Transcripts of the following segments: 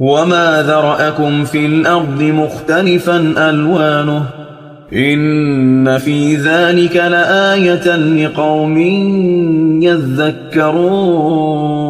وما ذرأكم في الأرض مختلفا ألوانه إن في ذلك لآية لقوم يذكرون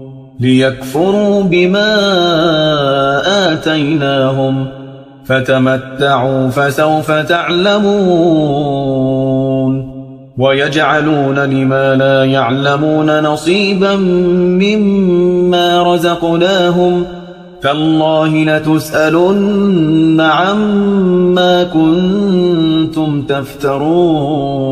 ليكفروا بما آتيناهم فتمتعوا فسوف تعلمون ويجعلون لما لا يعلمون نصيبا مما رزقناهم فالله لتسألن عما كنتم تفترون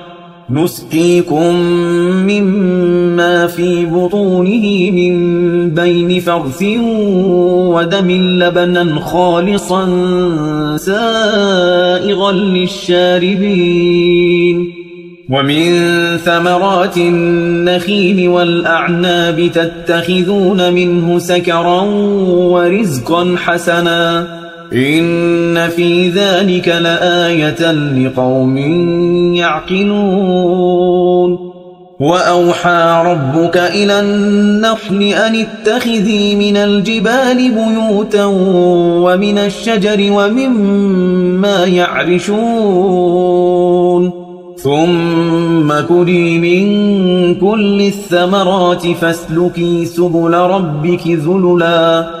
نسقيكم مما في بطونه من بين فرث ودم لبنا خالصا سائغا للشاربين. ومن ثمرات النخيل والأعناب تتخذون منه سكرا ورزقا حسناً. إن في ذلك لآية لقوم يعقلون. وأوحى ربك إلى النحل أن اتخذي من الجبال بيوتا ومن الشجر ومما يعرشون. ثم كلي من كل الثمرات فاسلكي سبل ربك ذللاً.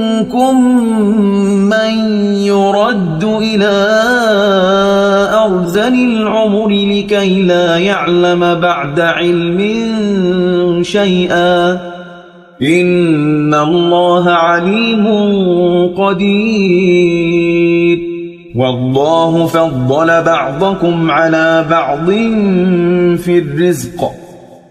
ومنكم من يرد إلى أرزل العمر لكي لا يعلم بعد علم شيئا. إن الله عليم قدير. والله فضل بعضكم على بعض في الرزق.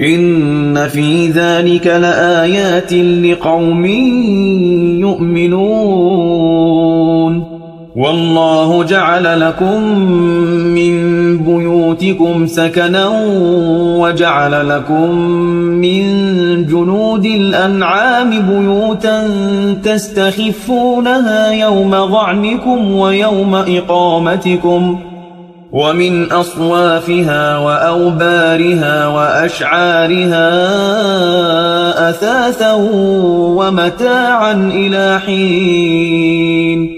إن في ذلك لآيات لقوم يؤمنون. والله جعل لكم من بيوتكم سكنا وجعل لكم من جنود الأنعام بيوتا تستخفونها يوم ظعنكم ويوم إقامتكم. ومن أصوافها وأوبارها وأشعارها أثاثا ومتاعا إلى حين.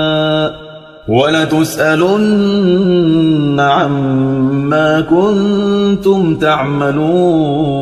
ولتسألن عما كنتم تعملون.